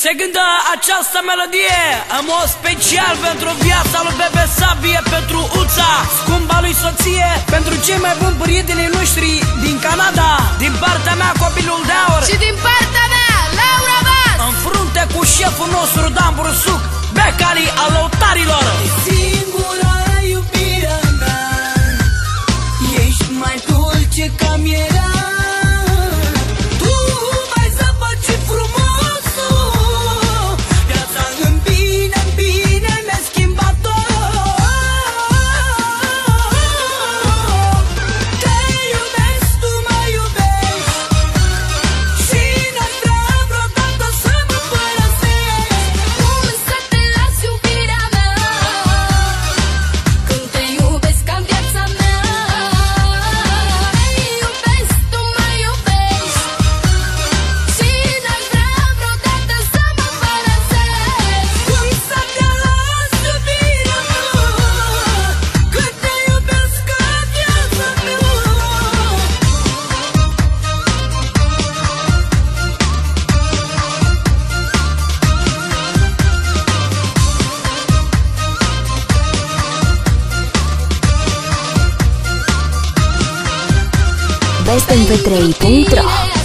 Se gândă această melodie În mod special pentru viața lui Bebe Sabie Pentru Uța, scumba lui soție Pentru cei mai buni prietenii noștri din Canada Din partea mea copilul de aur. Și din partea mea, Laura Bas. În frunte cu șeful nostru Dan Brusuc Becali al lăutarilor Singura iubirea mea. Ești mai dulce ca mierea bestmp3.ro